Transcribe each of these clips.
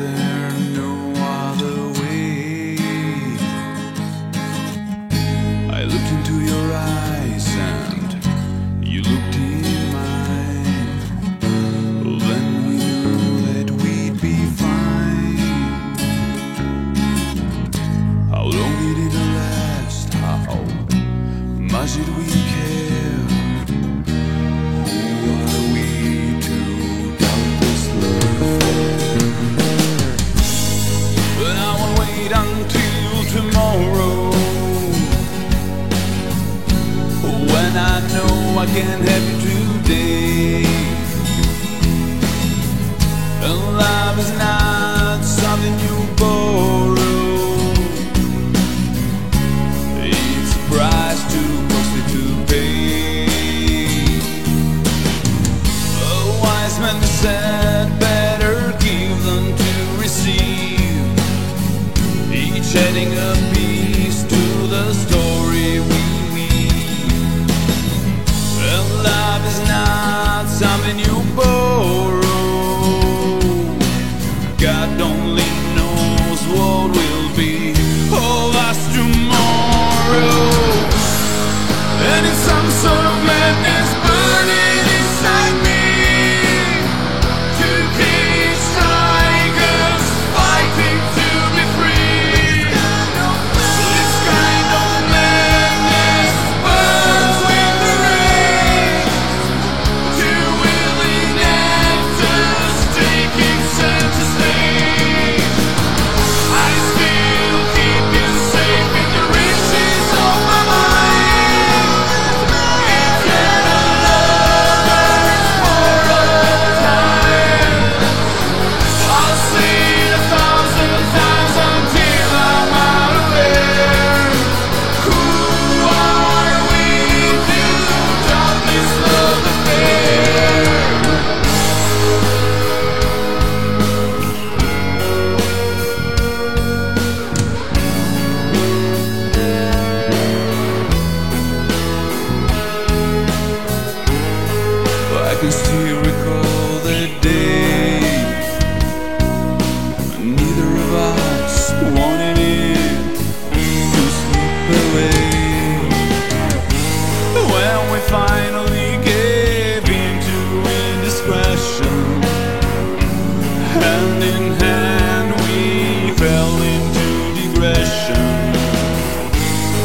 no other way? I looked into your eyes and you looked in mine. Then we knew that we'd be fine. How long did it last? How much did we? dark and you today. Love is not something you borrow. It's a price too costly to pay. A wise man said, "Better give than to receive." Each heading up.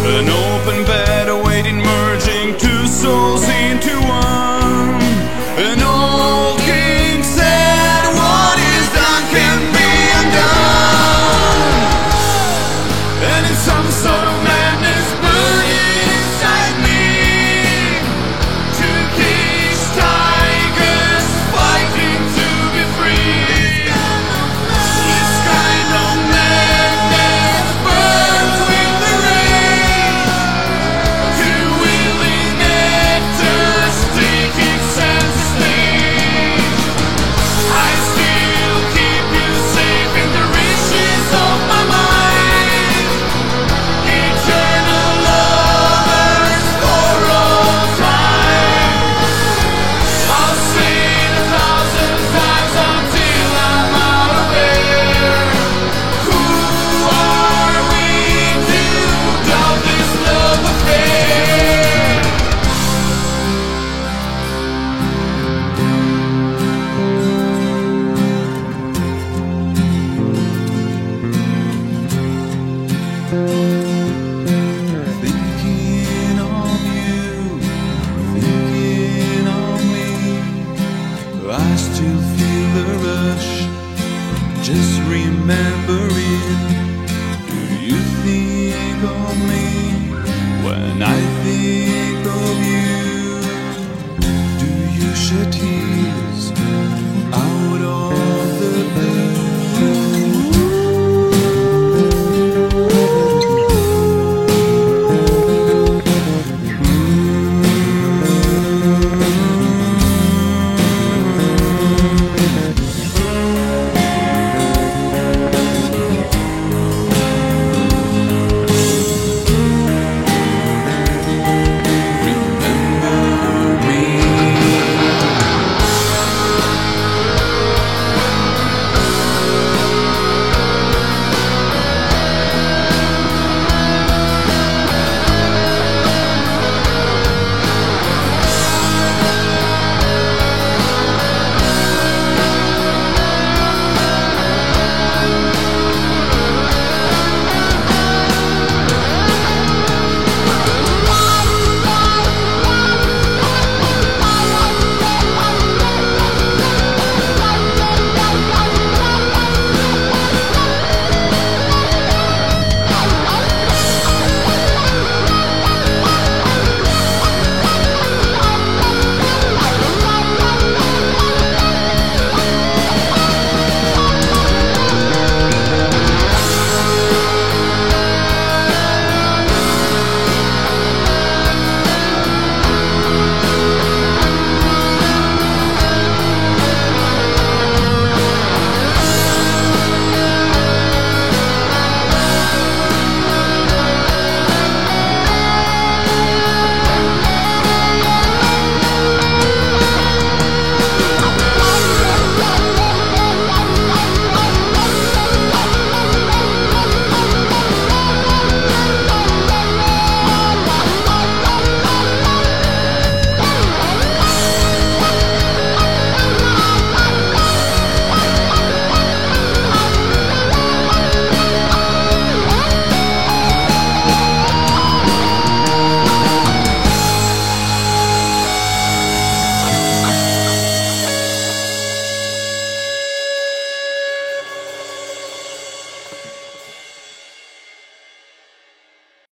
an old I still feel the rush. Just